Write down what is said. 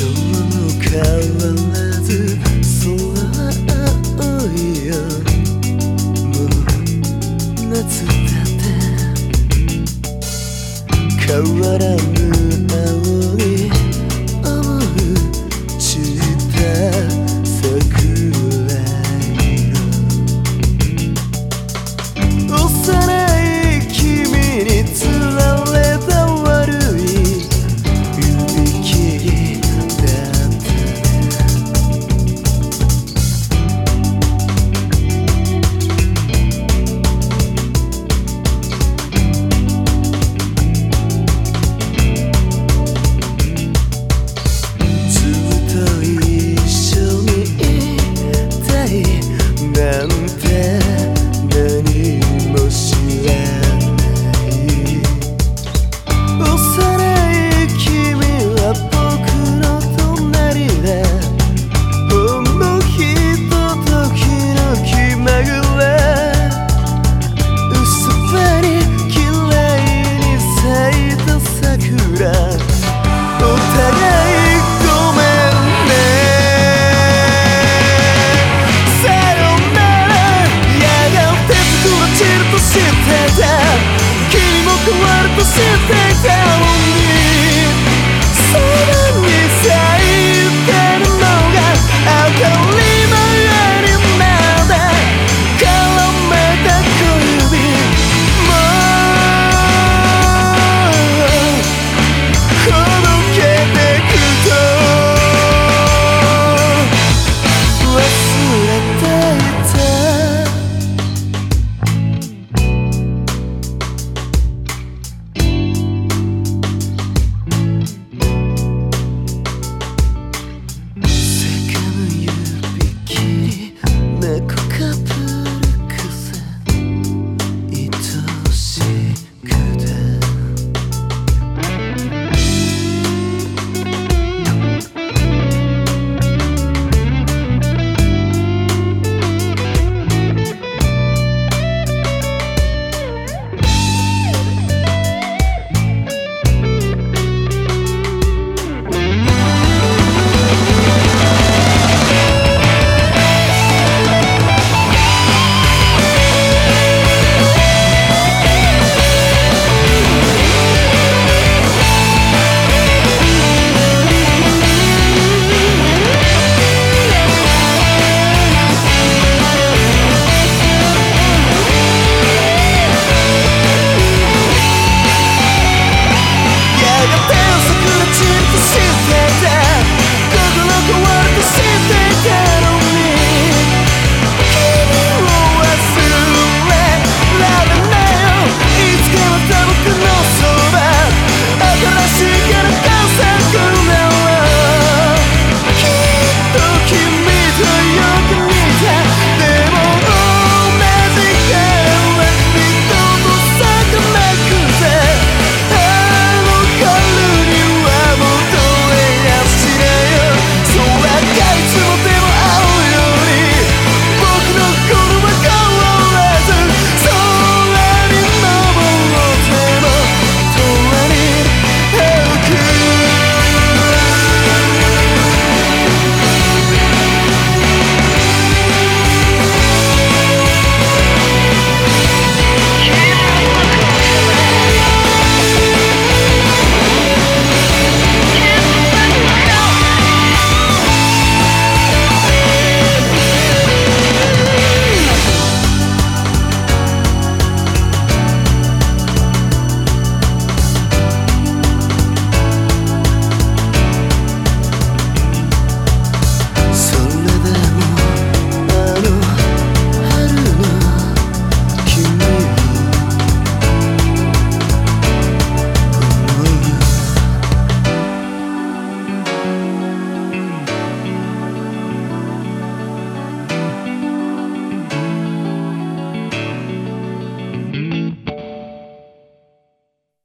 今日も変わらず空青いよ。夏だて。変わらぬ。